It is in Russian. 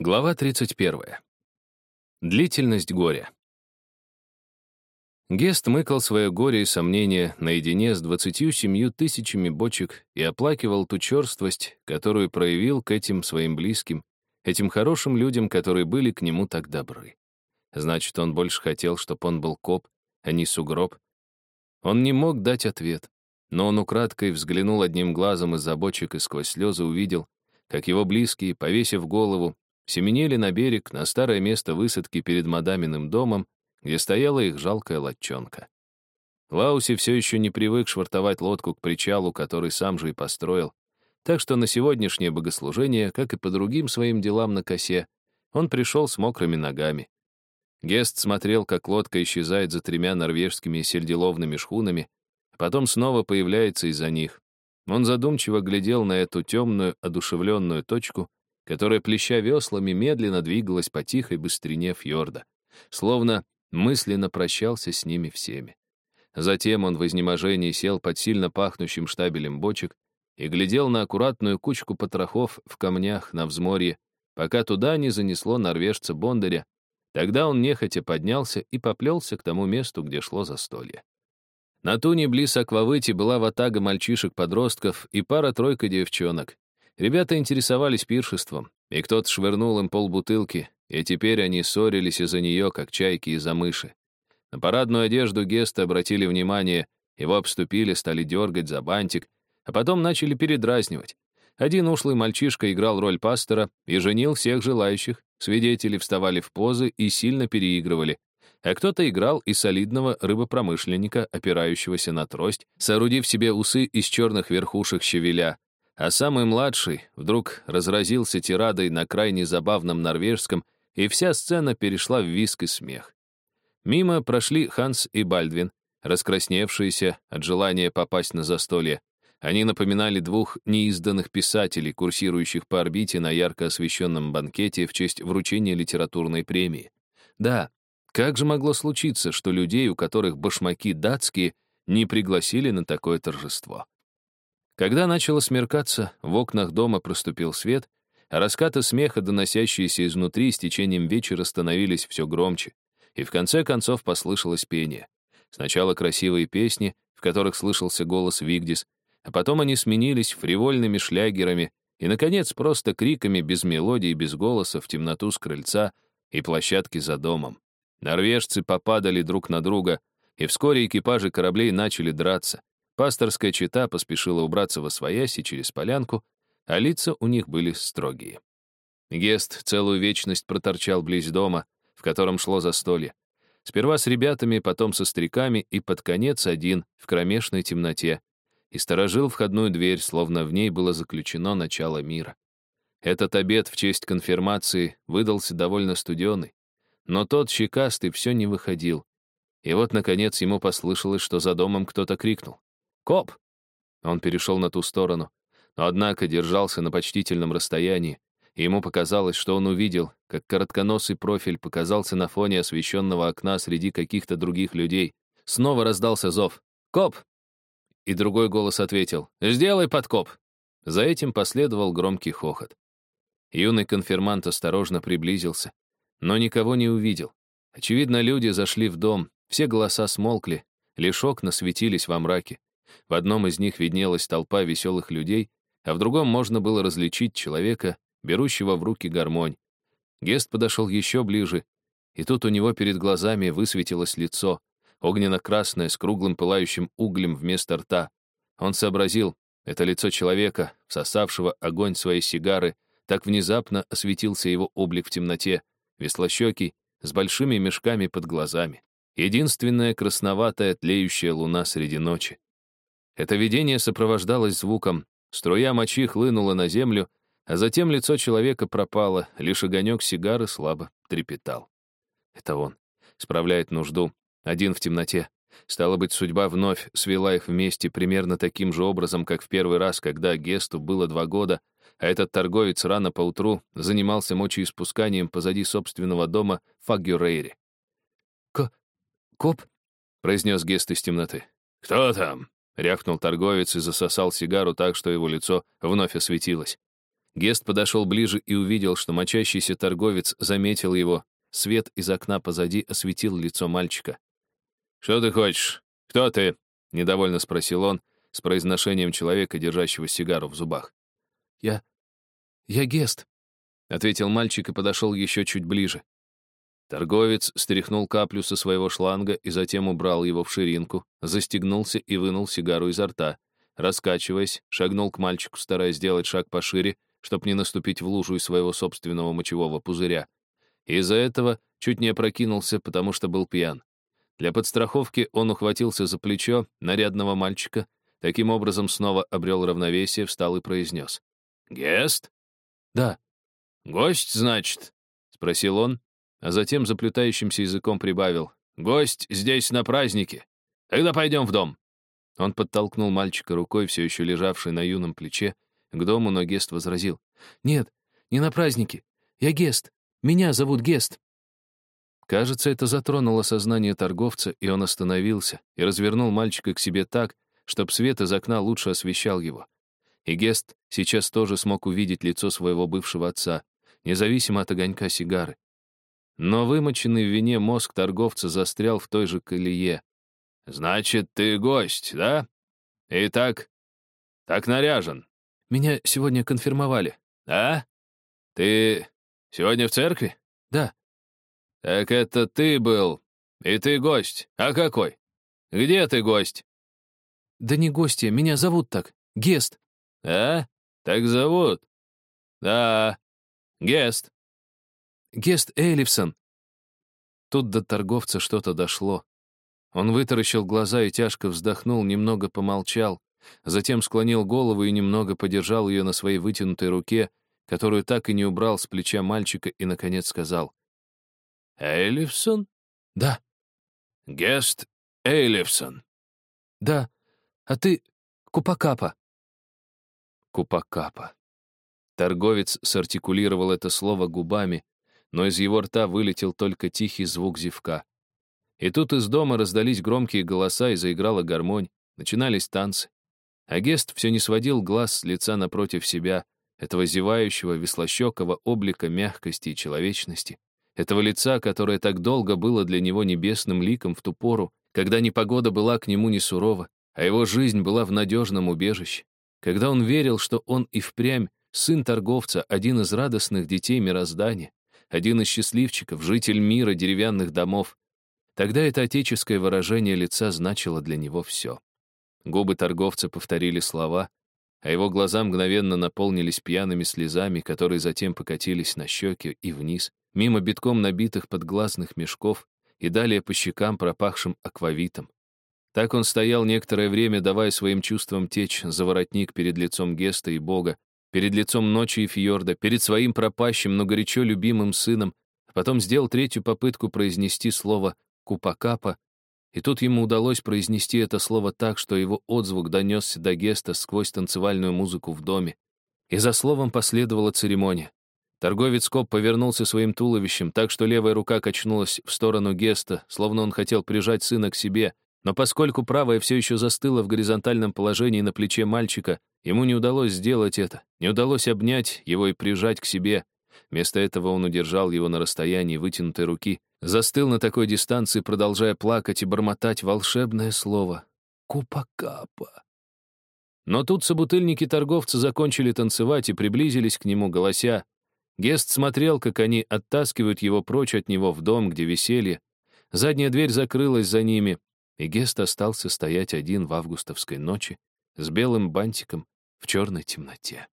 Глава 31. Длительность горя. Гест мыкал свое горе и сомнения наедине с двадцатью семью тысячами бочек и оплакивал ту черствость, которую проявил к этим своим близким, этим хорошим людям, которые были к нему так добры. Значит, он больше хотел, чтобы он был коп, а не сугроб. Он не мог дать ответ, но он украдкой взглянул одним глазом из-за бочек и сквозь слезы увидел, как его близкие, повесив голову, семенили на берег, на старое место высадки перед мадаминым домом, где стояла их жалкая лодчонка. Лауси все еще не привык швартовать лодку к причалу, который сам же и построил, так что на сегодняшнее богослужение, как и по другим своим делам на косе, он пришел с мокрыми ногами. Гест смотрел, как лодка исчезает за тремя норвежскими сельдиловными шхунами, а потом снова появляется из-за них. Он задумчиво глядел на эту темную, одушевленную точку, которая, плеща веслами, медленно двигалась по тихой быстрине фьорда, словно мысленно прощался с ними всеми. Затем он в изнеможении сел под сильно пахнущим штабелем бочек и глядел на аккуратную кучку потрохов в камнях на взморье, пока туда не занесло норвежца Бондаря. Тогда он нехотя поднялся и поплелся к тому месту, где шло застолье. На туне близ Аквавыти была ватага мальчишек-подростков и пара-тройка девчонок. Ребята интересовались пиршеством, и кто-то швырнул им полбутылки, и теперь они ссорились из-за нее, как чайки из-за мыши. На парадную одежду Геста обратили внимание, его обступили, стали дергать за бантик, а потом начали передразнивать. Один ушлый мальчишка играл роль пастора и женил всех желающих, свидетели вставали в позы и сильно переигрывали, а кто-то играл и солидного рыбопромышленника, опирающегося на трость, соорудив себе усы из черных верхушек щавеля, а самый младший вдруг разразился тирадой на крайне забавном норвежском, и вся сцена перешла в виск и смех. Мимо прошли Ханс и Бальдвин, раскрасневшиеся от желания попасть на застолье. Они напоминали двух неизданных писателей, курсирующих по орбите на ярко освещенном банкете в честь вручения литературной премии. Да, как же могло случиться, что людей, у которых башмаки датские, не пригласили на такое торжество? Когда начало смеркаться, в окнах дома проступил свет, а раскаты смеха, доносящиеся изнутри, с течением вечера становились все громче, и в конце концов послышалось пение. Сначала красивые песни, в которых слышался голос Вигдис, а потом они сменились фривольными шлягерами и, наконец, просто криками без мелодии и без голоса в темноту с крыльца и площадки за домом. Норвежцы попадали друг на друга, и вскоре экипажи кораблей начали драться. Пасторская чита поспешила убраться во свояси через полянку, а лица у них были строгие. Гест целую вечность проторчал близ дома, в котором шло застолье. Сперва с ребятами, потом со стариками и под конец один в кромешной темноте. И сторожил входную дверь, словно в ней было заключено начало мира. Этот обед в честь конфирмации выдался довольно студеный. Но тот щекастый все не выходил. И вот, наконец, ему послышалось, что за домом кто-то крикнул. «Коп!» Он перешел на ту сторону, но однако держался на почтительном расстоянии, и ему показалось, что он увидел, как коротконосый профиль показался на фоне освещенного окна среди каких-то других людей. Снова раздался зов. «Коп!» И другой голос ответил. «Сделай подкоп!» За этим последовал громкий хохот. Юный конфирмант осторожно приблизился, но никого не увидел. Очевидно, люди зашли в дом, все голоса смолкли, лишь окна светились во мраке. В одном из них виднелась толпа веселых людей, а в другом можно было различить человека, берущего в руки гармонь. Гест подошел еще ближе, и тут у него перед глазами высветилось лицо, огненно-красное, с круглым пылающим углем вместо рта. Он сообразил, это лицо человека, всосавшего огонь своей сигары, так внезапно осветился его облик в темноте, веслощекий, с большими мешками под глазами. Единственная красноватая тлеющая луна среди ночи. Это видение сопровождалось звуком. Струя мочи хлынула на землю, а затем лицо человека пропало, лишь огонек сигары слабо трепетал. Это он. Справляет нужду. Один в темноте. Стало быть, судьба вновь свела их вместе примерно таким же образом, как в первый раз, когда Гесту было два года, а этот торговец рано поутру занимался мочеиспусканием позади собственного дома. «Ко... коп?» — произнес Гест из темноты. «Кто там?» Рявкнул торговец и засосал сигару так, что его лицо вновь осветилось. Гест подошел ближе и увидел, что мочащийся торговец заметил его. Свет из окна позади осветил лицо мальчика. «Что ты хочешь? Кто ты?» — недовольно спросил он с произношением человека, держащего сигару в зубах. «Я... я Гест», — ответил мальчик и подошел еще чуть ближе. Торговец стряхнул каплю со своего шланга и затем убрал его в ширинку, застегнулся и вынул сигару изо рта. Раскачиваясь, шагнул к мальчику, стараясь сделать шаг пошире, чтобы не наступить в лужу из своего собственного мочевого пузыря. Из-за этого чуть не опрокинулся, потому что был пьян. Для подстраховки он ухватился за плечо нарядного мальчика, таким образом снова обрел равновесие, встал и произнес. «Гест?» «Да». «Гость, значит?» — спросил он, а затем заплетающимся языком прибавил. «Гость здесь на празднике. Тогда пойдем в дом». Он подтолкнул мальчика рукой, все еще лежавшей на юном плече, к дому, но Гест возразил. «Нет, не на празднике. Я Гест. Меня зовут Гест». Кажется, это затронуло сознание торговца, и он остановился и развернул мальчика к себе так, чтобы свет из окна лучше освещал его. И Гест сейчас тоже смог увидеть лицо своего бывшего отца, независимо от огонька сигары. Но вымоченный в вине мозг торговца застрял в той же колее. «Значит, ты гость, да? Итак, так наряжен. Меня сегодня конфирмовали. А? Ты сегодня в церкви? Да. Так это ты был. И ты гость. А какой? Где ты гость? Да не гостья, меня зовут так. Гест. А? Так зовут? Да. Гест. Гест Элифсон. Тут до торговца что-то дошло. Он вытаращил глаза и тяжко вздохнул, немного помолчал, Затем склонил голову и немного подержал ее на своей вытянутой руке, которую так и не убрал с плеча мальчика, и, наконец, сказал. «Эйлифсон?» «Да». «Гест Эйлифсон?» «Да. А ты Купакапа?» Купакапа. Торговец сартикулировал это слово губами, но из его рта вылетел только тихий звук зевка. И тут из дома раздались громкие голоса и заиграла гармонь, начинались танцы. А Гест все не сводил глаз с лица напротив себя, этого зевающего, веслощекого облика мягкости и человечности, этого лица, которое так долго было для него небесным ликом в ту пору, когда непогода была к нему не сурова, а его жизнь была в надежном убежище, когда он верил, что он и впрямь сын торговца, один из радостных детей мироздания, один из счастливчиков, житель мира деревянных домов. Тогда это отеческое выражение лица значило для него все. Губы торговца повторили слова, а его глаза мгновенно наполнились пьяными слезами, которые затем покатились на щеки и вниз, мимо битком набитых подглазных мешков и далее по щекам, пропахшим аквавитом. Так он стоял некоторое время, давая своим чувствам течь за воротник перед лицом Геста и Бога, перед лицом ночи и фьорда, перед своим пропащим, но горячо любимым сыном, а потом сделал третью попытку произнести слово «купакапа», и тут ему удалось произнести это слово так, что его отзвук донесся до Геста сквозь танцевальную музыку в доме. И за словом последовала церемония. Торговец Коп повернулся своим туловищем, так что левая рука качнулась в сторону Геста, словно он хотел прижать сына к себе, но поскольку правая все еще застыла в горизонтальном положении на плече мальчика, ему не удалось сделать это, не удалось обнять его и прижать к себе. Вместо этого он удержал его на расстоянии вытянутой руки, Застыл на такой дистанции, продолжая плакать и бормотать волшебное слово «Купакапа». Но тут собутыльники-торговцы закончили танцевать и приблизились к нему, голося. Гест смотрел, как они оттаскивают его прочь от него в дом, где веселье. Задняя дверь закрылась за ними, и Гест остался стоять один в августовской ночи с белым бантиком в черной темноте.